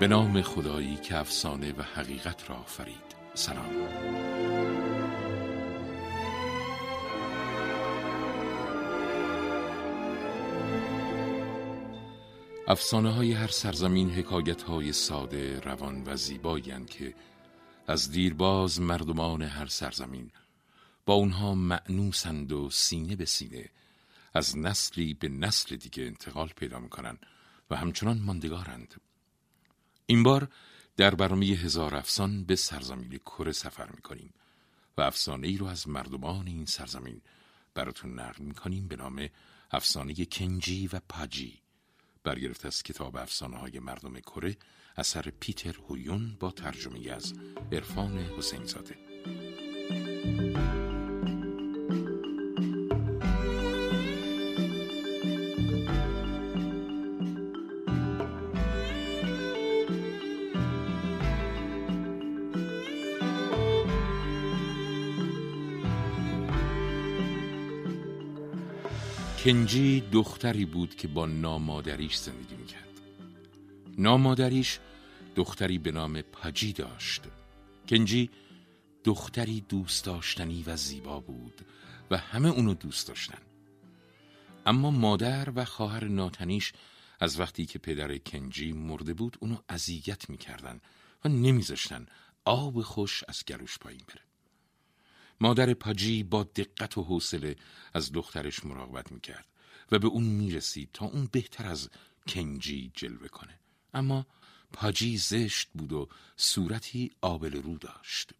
به نام خدایی که افسانه و حقیقت را آفرید. سلام. افسانه های هر سرزمین حکایت های ساده، روان و زیبایی که از دیرباز مردمان هر سرزمین با اونها معنوسند و سینه به سینه از نسلی به نسل دیگه انتقال پیدا می‌کنن و همچنان ماندگارند. این بار در برنامه هزار افسان به سرزمین کره سفر می‌کنیم و افسانه ای رو از مردمان این سرزمین براتون نقل می‌کنیم به نام افسانه کنجی و پاجی. برگرفته از کتاب افسانه های مردم کره اثر پیتر هویون با ترجمه از عرفان حسین زاده کنجی دختری بود که با نامادریش زندگی می‌کرد. نامادریش دختری به نام پاجی داشت. کنجی دختری دوست داشتنی و زیبا بود و همه اونو دوست داشتن. اما مادر و خواهر ناتنیش از وقتی که پدر کنجی مرده بود اونو اذیت می‌کردن و نمیذاشتن. آب خوش از گلوش پایین بره. مادر پاجی با دقت و حوصله از دخترش مراقبت می‌کرد و به اون می‌رسید تا اون بهتر از کنجی جلوه کنه. اما پاجی زشت بود و صورتی آبل رو داشت.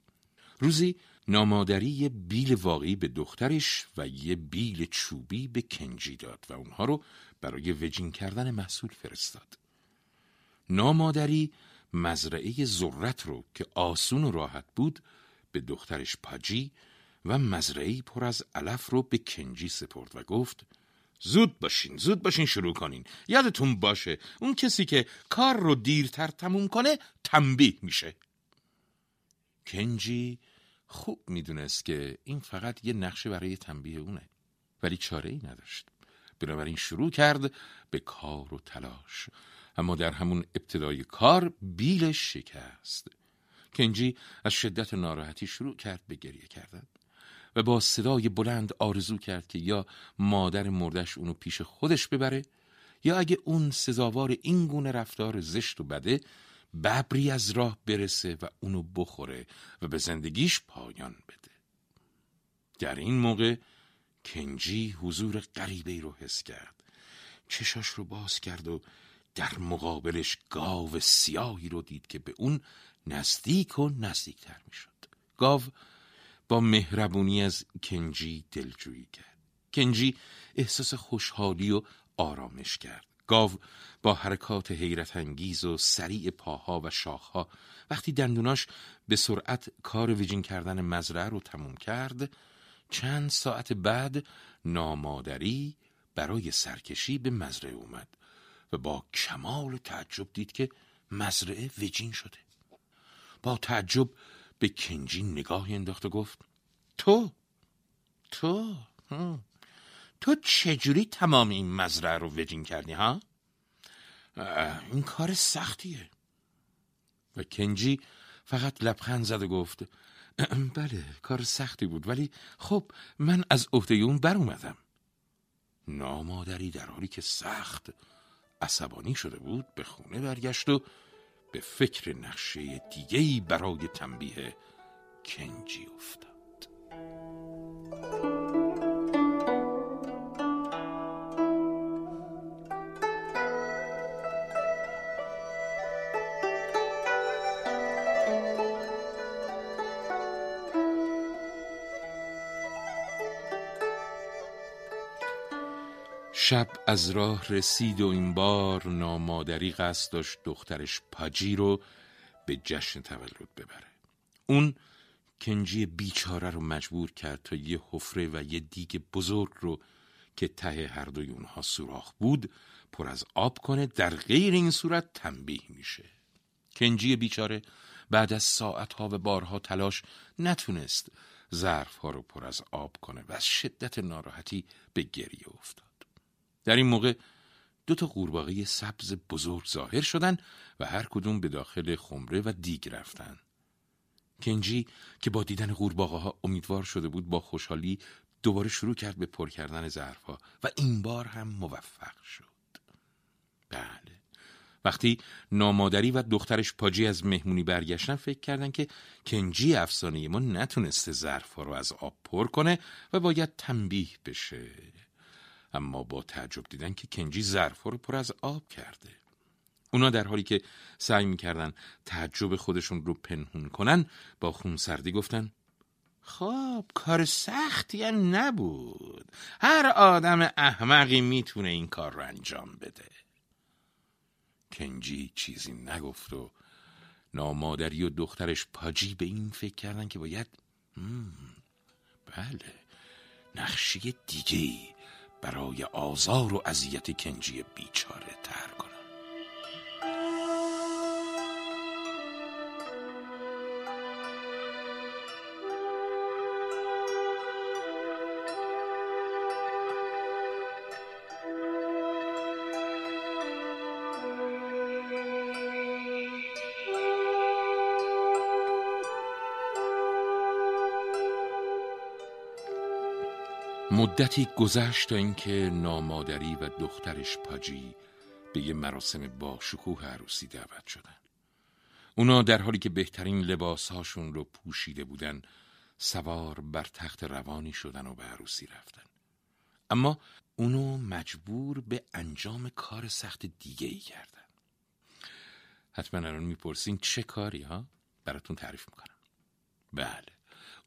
روزی نامادری یه بیل واقعی به دخترش و یه بیل چوبی به کنجی داد و اونها رو برای وجین کردن محصول فرستاد. نامادری مزرعه ذرت رو که آسون و راحت بود به دخترش پاجی و مزرعی پر از علف رو به کنجی سپرد و گفت زود باشین زود باشین شروع کنین. یادتون باشه اون کسی که کار رو دیرتر تموم کنه تنبیه میشه. کنجی خوب می‌دونست که این فقط یه نقشه برای تنبیه اونه ولی چاره ای نداشت. بنابراین شروع کرد به کار و تلاش. اما در همون ابتدای کار بیلش شکست. کنجی از شدت ناراحتی شروع کرد به گریه کردن. و با صدای بلند آرزو کرد که یا مادر مردش اونو پیش خودش ببره یا اگه اون سزاوار این گونه رفتار زشت و بده ببری از راه برسه و اونو بخوره و به زندگیش پایان بده. در این موقع کنجی حضور غریبه رو حس کرد. چشاش رو باز کرد و در مقابلش گاو سیاهی رو دید که به اون نزدیک و نزدیکتر می شد گاو با مهربونی از کنجی دلجویی کرد. کنجی احساس خوشحالی و آرامش کرد. گاو با حرکات حیرت انگیز و سریع پاها و شاخها وقتی دندوناش به سرعت کار ویجین کردن مزرعه رو تموم کرد چند ساعت بعد نامادری برای سرکشی به مزرعه اومد و با کمال تعجب دید که مزرعه ویجین شده. با تعجب به کنجی نگاهی انداخت و گفت تو تو تو چجوری تمام این مزرعه رو وجین کردی ها؟ این کار سختیه. و کنجی فقط لبخند زد و گفت بله کار سختی بود ولی خب من از عهده اون بر اومدم. نامادری در حالی که سخت عصبانی شده بود به خونه برگشت و به فکر نقشه دیگهی برای تنبیه کنجی افتاد. شب از راه رسید و این بار نامادری قصد داشت دخترش پاجی رو به جشن تولد ببره. اون کنجی بیچاره رو مجبور کرد تا یه حفره و یه دیگ بزرگ رو که ته هر دوی اونها سوراخ بود پر از آب کنه در غیر این صورت تنبیه میشه. کنجی بیچاره بعد از ساعتها و بارها تلاش نتونست ظرف ها رو پر از آب کنه و از شدت ناراحتی به گریه افتاد. در این موقع دو تا قورباغه سبز بزرگ ظاهر شدن و هر کدوم به داخل خمره و دیگ رفتن. کنجی که با دیدن قورباغه ها امیدوار شده بود با خوشحالی دوباره شروع کرد به پر کردن ظرف ها و این بار هم موفق شد. بله. وقتی نامادری و دخترش پاجی از مهمونی برگشتن فکر کردن که کنجی افسانه ما نتونسته ظرف ها رو از آب پر کنه و باید تنبیه بشه. اما با تعجب دیدن که کنجی ظرف رو پر از آب کرده. اونا در حالی که سعی می‌کردن تعجب خودشون رو پنهون کنن با خونسردی گفتن خب کار سختی هم نبود. هر آدم احمقی می‌تونه این کار رو انجام بده. کنجی چیزی نگفت و نامادری و دخترش پاجی به این فکر کردن که باید بله نقشه دیگه برای آزار و اذیت کنجی بیچاره تر مدتی گذشت تا اینکه نامادری و دخترش پاجی به یه مراسم با شکوه عروسی دعوت شدن. اونا در حالی که بهترین لباسهاشون رو پوشیده بودن سوار بر تخت روانی شدن و به عروسی رفتن. اما اونو مجبور به انجام کار سخت دیگه ای کردن. حتما الان می‌پرسین چه کاری ها؟ براتون تعریف می‌کنم. بله.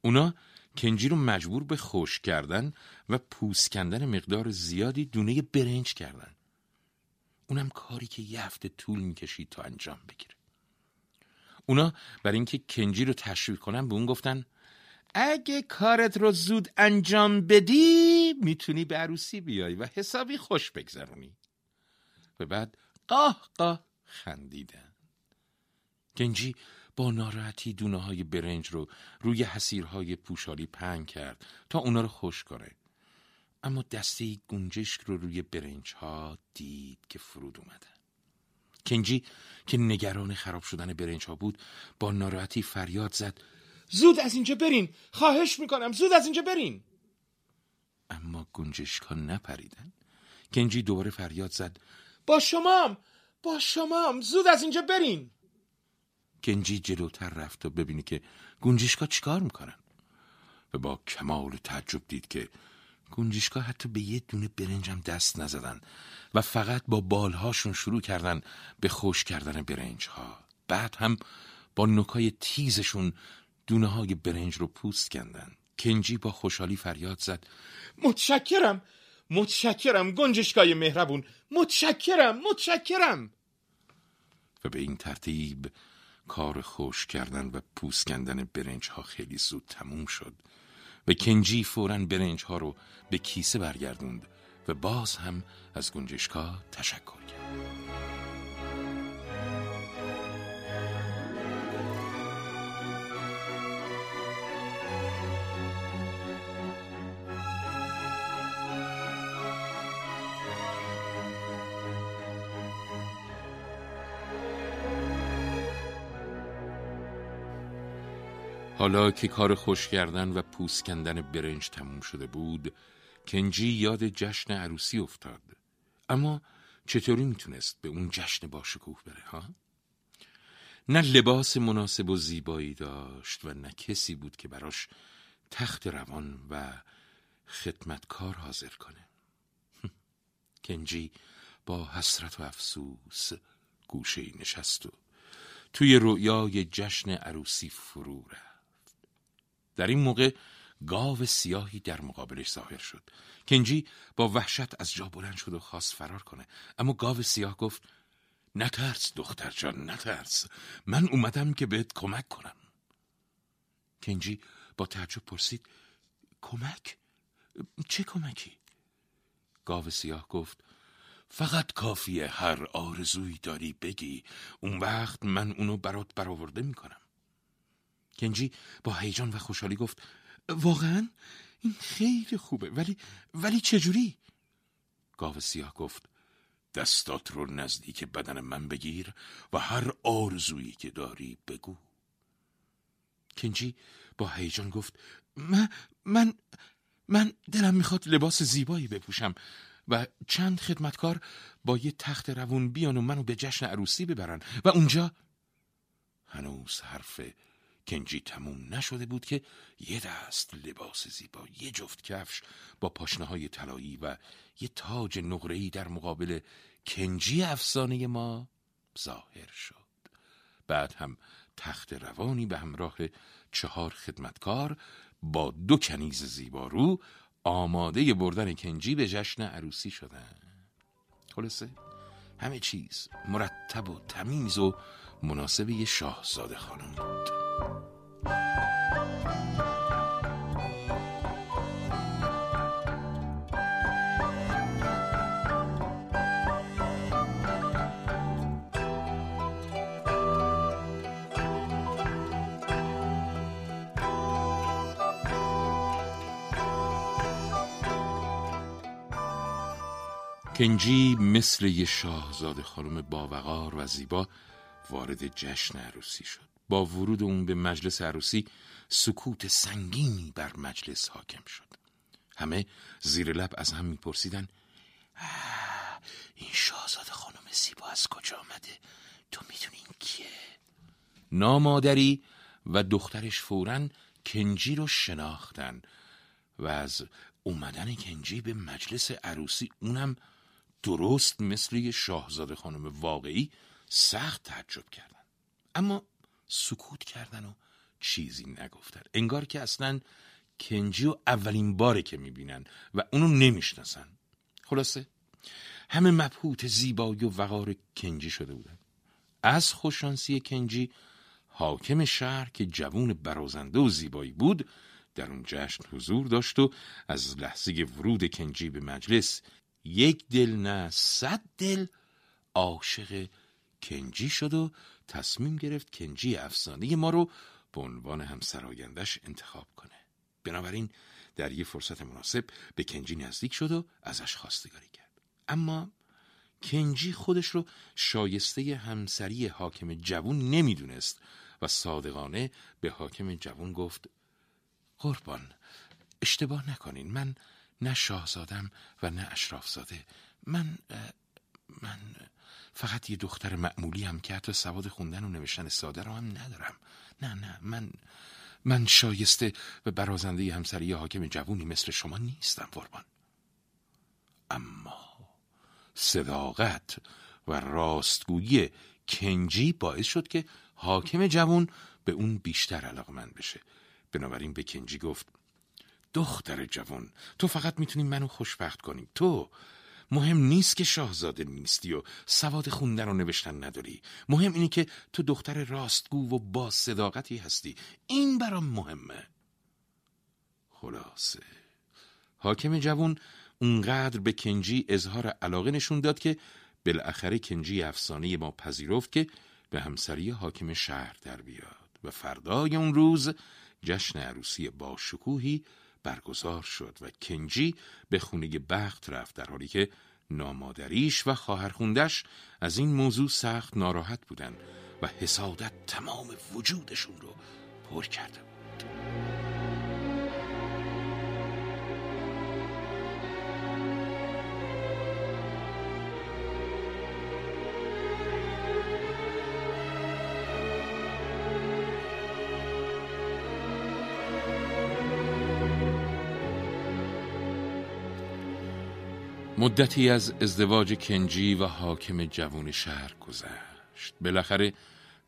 اونا کنجی رو مجبور به خوش کردن و پوست کندن مقدار زیادی دونه برنج کردن. اونم کاری که یه هفته طول می‌کشید تا انجام بگیره. اونا برای اینکه کنجی رو تشویق کنن به اون گفتن اگه کارت رو زود انجام بدی می‌تونی به عروسی بیای و حسابی خوش بگذرونی. و بعد قاه قاه خندیدن. کنجی با ناراحتی دونه های برنج رو روی حسیرهای پوشالی پنگ کرد تا اونا رو خوش کنه. اما دسته گنجشک رو روی برنج ها دید که فرود اومده. کنجی که نگران خراب شدن برنج ها بود با ناراحتی فریاد زد. زود از اینجا برین خواهش می‌کنم زود از اینجا برین. اما گنجشک ها نپریدن. کنجی دوباره فریاد زد. با شمام با شمام زود از اینجا برین. گنجی جلوتر رفت و ببینی که گنجشکا چیکار می‌کنن. و با کمال تعجب دید که گنجشکا حتی به یه دونه برنجم دست نزدن و فقط با بالهاشون شروع کردن به خوش کردن برنج ها بعد هم با نکای تیزشون دونه های برنج رو پوست کندن. کنجی با خوشحالی فریاد زد. متشکرم متشکرم گنجشکای مهربون متشکرم متشکرم. و به این ترتیب کار خوش کردن و پوست کندن برنج ها خیلی زود تموم شد و کنجی فورا برنج ها رو به کیسه برگردوند و باز هم از گنجشکا تشکر کرد. حالا که کار خوش کردن و پوست کندن برنج تموم شده بود کنجی یاد جشن عروسی افتاد. اما چطوری می‌تونست به اون جشن با شکوه بره ها؟ نه لباس مناسب و زیبایی داشت و نه کسی بود که براش تخت روان و خدمتکار حاضر کنه. کنجی با حسرت و افسوس گوشه نشست و توی رویای جشن عروسی فرو رفت. در این موقع گاو سیاهی در مقابلش ظاهر شد. کنجی با وحشت از جا بلند شد و خواست فرار کنه. اما گاو سیاه گفت نترس دختر جان نترس. من اومدم که بهت کمک کنم. کنجی با تعجب پرسید کمک؟ چه کمکی؟ گاو سیاه گفت فقط کافیه هر آرزویی داری بگی. اون وقت من اونو برات برآورده می‌کنم. کنجی با هیجان و خوشحالی گفت واقعا؟ این خیلی خوبه. ولی ولی چجوری؟ گاو سیاه گفت دستات رو نزدیک بدن من بگیر و هر آرزویی که داری بگو. کنجی با هیجان گفت من من من دلم می‌خواد لباس زیبایی بپوشم و چند خدمتکار با یه تخت روون بیان و منو به جشن عروسی ببرن. و اونجا؟ هنوز حرف کنجی تموم نشده بود که یه دست لباس زیبا یه جفت کفش با پاشنه های طلایی و یه تاج نقره‌ای در مقابل کنجی افسانه ما ظاهر شد. بعد هم تخت روانی به همراه چهار خدمتکار با دو کنیز زیبارو آماده بردن کنجی به جشن عروسی شدن. خلاصه همه چیز مرتب و تمیز و مناسب یه شاهزاده خانم بود. کنجی مثل یه شاهزاده خانم باوقار و زیبا وارد جشن عروسی شد. با ورود اون به مجلس عروسی سکوت سنگینی بر مجلس حاکم شد. همه زیر لب از هم میپرسیدن این شاهزاده خانم زیبا از کجا آمده؟ تو می‌دونی این کیه؟ نامادری و دخترش فورا کنجی رو شناختن و از اومدن کنجی به مجلس عروسی اونم درست مثل یه شاهزاده خانم واقعی سخت تعجب کردن. اما سکوت کردن و چیزی نگفتن. انگار که اصلا کنجی و اولین باره که می‌بینن و اونو نمی‌شناسن. خلاصه همه مبهوت زیبایی و وقار کنجی شده بودن. از خوشانسی کنجی حاکم شهر که جوون برازنده و زیبایی بود در اون جشن حضور داشت و از لحظه ورود کنجی به مجلس یک دل نه صد دل عاشق کنجی شد و تصمیم گرفت کنجی افسانه ما رو به عنوان همسرایندش انتخاب کنه. بنابراین در یه فرصت مناسب به کنجی نزدیک شد و ازش خواستگاری کرد. اما کنجی خودش رو شایسته همسری حاکم جوون نمی‌دونست و صادقانه به حاکم جوون گفت قربان اشتباه نکنین. من نه شاهزادم و نه اشرافزاده. من من فقط یه دختر معمولی هم که حتی سواد خوندن و نوشتن ساده رو هم ندارم. نه نه من من شایسته و برازنده همسری حاکم جوونی مثل شما نیستم قربان. اما صداقت و راستگویی کنجی باعث شد که حاکم جوون به اون بیشتر علاقمند بشه. بنابراین به کنجی گفت دختر جوان تو فقط می‌تونی منو خوشبخت کنی. تو مهم نیست که شاهزاده نیستی و سواد خوندن و نوشتن نداری. مهم اینه که تو دختر راستگو و با صداقتی هستی. این برام مهمه. خلاصه. حاکم جوان اونقدر به کنجی اظهار علاقه نشون داد که بالاخره کنجی افسانه ما پذیرفت که به همسری حاکم شهر در بیاد و فردای اون روز جشن عروسی با شکوهی برگزار شد و کنجی به خونه بخت رفت در حالی که نامادریش و خواهرخوندش از این موضوع سخت ناراحت بودند و حسادت تمام وجودشون رو پر کرده بود. مدتی از ازدواج کنجی و حاکم جوون شهر گذشت. بالاخره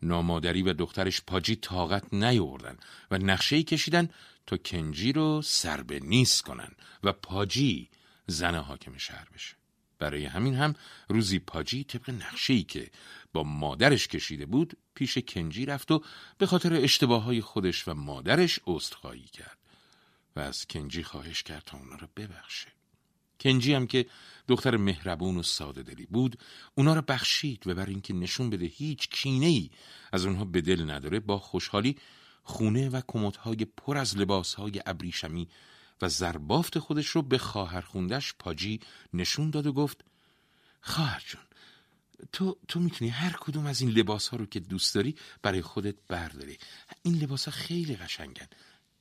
نامادری و دخترش پاجی طاقت نیاوردن و نقشه کشیدن تا کنجی رو سر به نیست کنن و پاجی زن حاکم شهر بشه. برای همین هم روزی پاجی طبق نقشه‌ای که با مادرش کشیده بود پیش کنجی رفت و به خاطر اشتباه های خودش و مادرش عذرخواهی کرد و از کنجی خواهش کرد تا اونا رو ببخشه. کنجی هم که دختر مهربون و ساده دلی بود اونا رو بخشید و بر اینکه نشون بده هیچ کینه ای از اونها به دل نداره با خوشحالی خونه و کمدهای پر از لباسهای ابریشمی و زربافت خودش رو به خواهر خوندش پاجی نشون داد و گفت خواهر جون تو تو می‌تونی هر کدوم از این لباس ها رو که دوست داری برای خودت برداری. این لباس ها خیلی قشنگن.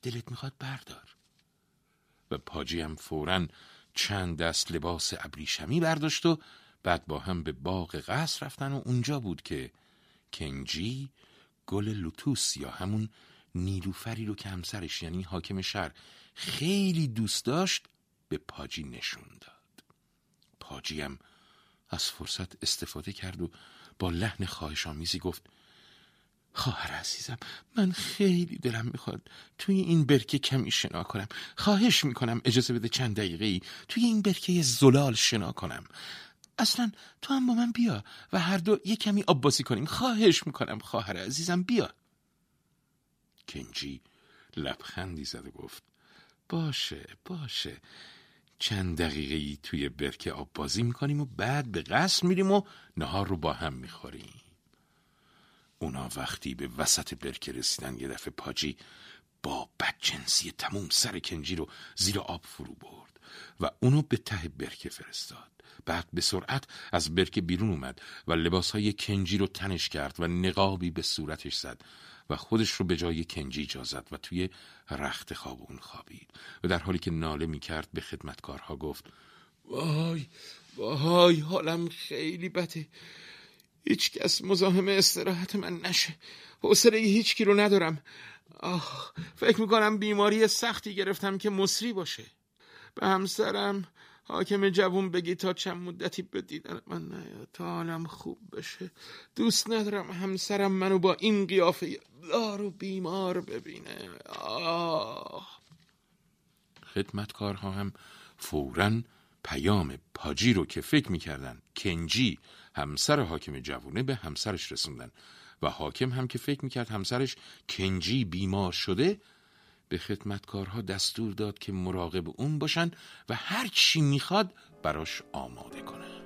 دلت می‌خواد بردار. و پاجی هم فورا چند دست لباس ابریشمی برداشت و بعد با هم به باغ قصر رفتن و اونجا بود که کنجی گل لوتوس یا همون نیلوفری رو که همسرش یعنی حاکم شهر خیلی دوست داشت به پاجی نشون داد. پاجی هم از فرصت استفاده کرد و با لحن خواهش آمیزی گفت خواهر عزیزم من خیلی دلم می‌خواد توی این برکه کمی شنا کنم. خواهش می‌کنم اجازه بده چند دقیقه ای توی این برکه زلال شنا کنم. اصلا تو هم با من بیا و هر دو یه کمی آب بازی کنیم. خواهش می‌کنم خواهر عزیزم بیا. کنجی لبخندی زد و گفت باشه باشه. چند دقیقه ای توی برکه آب بازی می‌کنیم و بعد به قصر میریم و نهار رو با هم می‌خوریم. اونا وقتی به وسط برکه رسیدن یه دفعه پاجی با بدجنسی تموم سر کنجی رو زیر آب فرو برد و اونو به ته برکه فرستاد. بعد به سرعت از برکه بیرون اومد و لباسهای کنجی رو تنش کرد و نقابی به صورتش زد و خودش رو به جای کنجی جا زد و توی رخت خواب اون خوابید. و در حالی که ناله می کرد به خدمتکارها گفت وای وای حالم خیلی بده. هیچ کس مزاحم استراحت من نشه. حوصله هیچ کی رو ندارم. آه فکر می‌کنم بیماری سختی گرفتم که مصری باشه. به همسرم حاکم جوون بگی تا چند مدتی به دیدن من نیاد تا حالم خوب بشه. دوست ندارم همسرم منو با این قیافه دار و بیمار ببینه. آه. خدمتکارها هم فورا پیام پاجی رو که فکر می‌کردن کنجی همسر حاکم جوونه به همسرش رسوندن. و حاکم هم که فکر می‌کرد همسرش کنجی بیمار شده به خدمتکارها دستور داد که مراقب اون باشن و هر چی می‌خواد براش آماده کنن.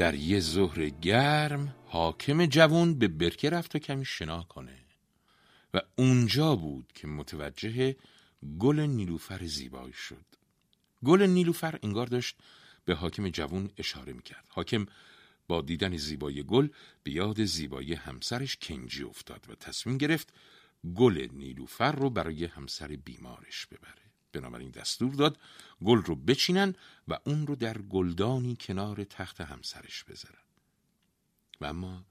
در یه ظهر گرم حاکم جوون به برکه رفت تا کمی شنا کنه. و اونجا بود که متوجه گل نیلوفر زیبایی شد. گل نیلوفر انگار داشت به حاکم جوون اشاره می‌کرد. حاکم با دیدن زیبایی گل به یاد زیبایی همسرش کنجی افتاد و تصمیم گرفت گل نیلوفر رو برای همسر بیمارش ببره. بنابراین دستور داد گل رو بچینن و اون رو در گلدانی کنار تخت همسرش بذارن. و اما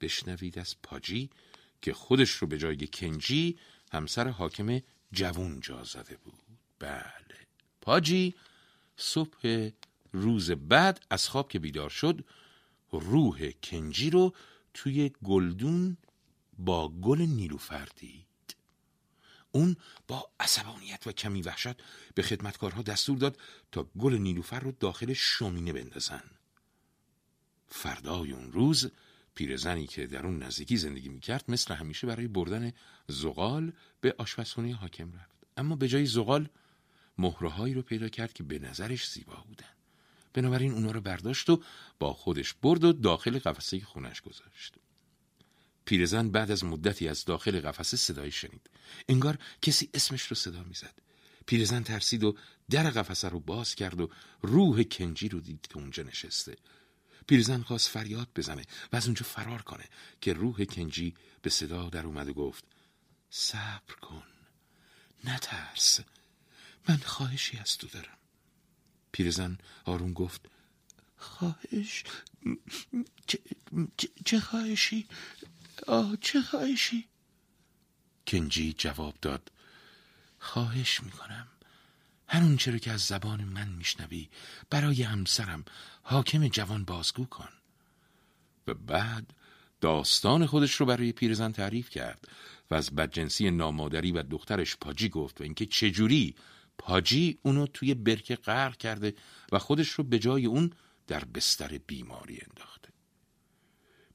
بشنوید از پاجی که خودش رو به جای کنجی همسر حاکم جوون جا زده بود. بله. پاجی صبح روز بعد از خواب که بیدار شد روح کنجی رو توی گلدون با گل نیلوفر دید. اون با عصبانیت و کمی وحشت به خدمتکارها دستور داد تا گل نیلوفر رو داخل شومینه بندازن. فردای اون روز پیرزنی که در اون نزدیکی زندگی می‌کرد مثل همیشه برای بردن زغال به آشپزخونه حاکم رفت. اما به جای زغال مهرهایی رو پیدا کرد که به نظرش زیبا بودن. بنابراین اونا رو برداشت و با خودش برد و داخل قفسه خونش گذاشت. پیرزن بعد از مدتی از داخل قفسه صدایی شنید. انگار کسی اسمش رو صدا می‌زد. پیرزن ترسید و در قفسه رو باز کرد و روح کنجی رو دید که اونجا نشسته. پیرزن خواست فریاد بزنه و از اونجا فرار کنه که روح کنجی به صدا در اومد و گفت صبر کن نترس من خواهشی از تو دارم. پیرزن آروم گفت خواهش؟ چه, چه خواهشی؟ آه چه خواهشی؟ کنجی جواب داد خواهش می‌کنم. هر چرا که از زبان من میشنوی برای همسرم حاکم جوان بازگو کن. و بعد داستان خودش رو برای پیرزن تعریف کرد و از بدجنسی نامادری و دخترش پاجی گفت و اینکه چجوری پاجی اونو توی برکه غرق کرده و خودش رو به جای اون در بستر بیماری انداخته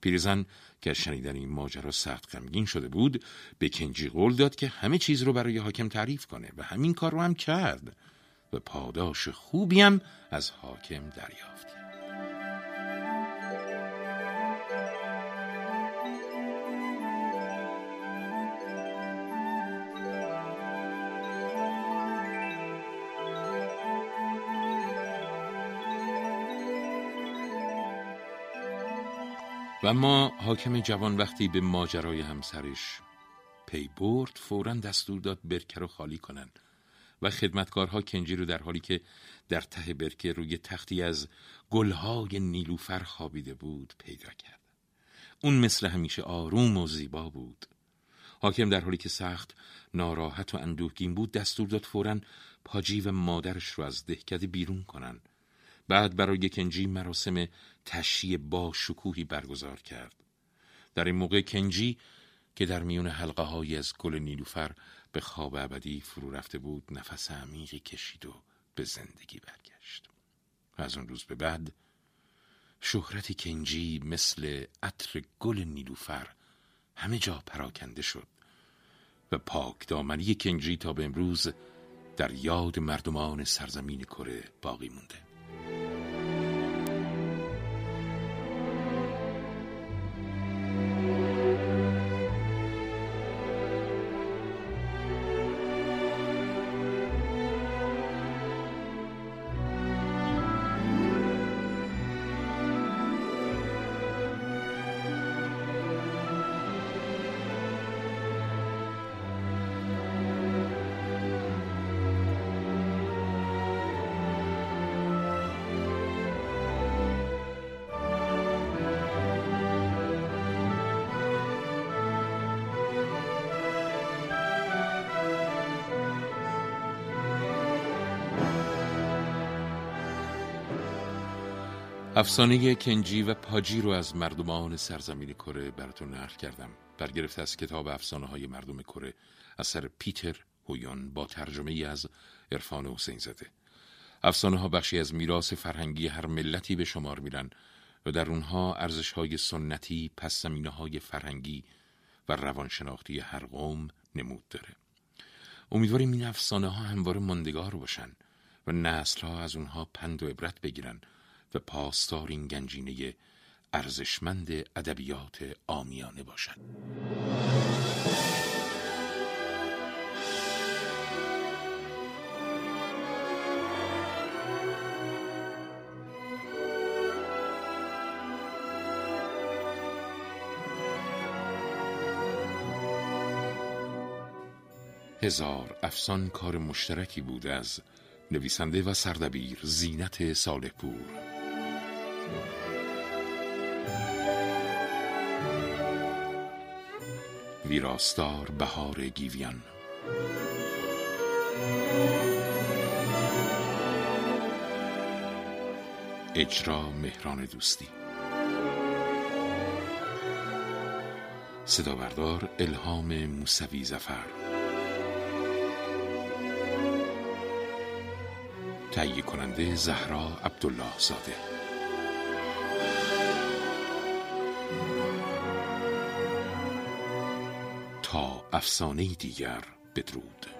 پیرزن که از شنیدن این ماجرا سخت غمگین شده بود به کنجی قول داد که همه چیز رو برای حاکم تعریف کنه و همین کار رو هم کرد و پاداش خوبی هم از حاکم دریافت. و ما حاکم جوان وقتی به ماجرای همسرش پی برد فورا دستور داد برکه رو خالی کنن و خدمتکارها کنجی رو در حالی که در ته برکه روی تختی از گلهای نیلوفر خوابیده بود پیدا کرد. اون مثل همیشه آروم و زیبا بود. حاکم در حالی که سخت ناراحت و اندوهگین بود دستور داد فورا پاجی و مادرش رو از دهکده بیرون کنن. بعد برای کنجی مراسم تشییع با شکوهی برگزار کرد. در این موقع کنجی که در میون حلقه های از گل نیلوفر به خواب ابدی فرو رفته بود نفس عمیقی کشید و به زندگی برگشت. و از اون روز به بعد شهرت کنجی مثل عطر گل نیلوفر همه جا پراکنده شد و پاک دامنی کنجی تا به امروز در یاد مردمان سرزمین کره باقی مونده. افسانه کنجی و پاجی رو از مردمان سرزمین کره براتون نقل کردم. برگرفته از کتاب افسانه های مردم کره اثر پیتر هویون با ترجمه از عرفان حسین زده افسانه ها بخشی از میراث فرهنگی هر ملتی به شمار میرن و در اونها ارزش های سنتی پس زمینه های فرهنگی و روانشناختی هر قوم نمود داره. امیدواریم این افسانه ها همواره ماندگار باشن و نسل ها از اونها پند و عبرت بگیرن و پاسدار این گنجینه ارزشمند ادبیات آمیانه باشد. هزار افسان کار مشترکی بود از نویسنده و سردبیر زینت ساله پور ویراستار بهار گیویان. اجرا مهران دوستی. صدا بردار الهام موسوی زفر تهیه کننده زهرا عبدالله زاده افسانه دیگر بدرود.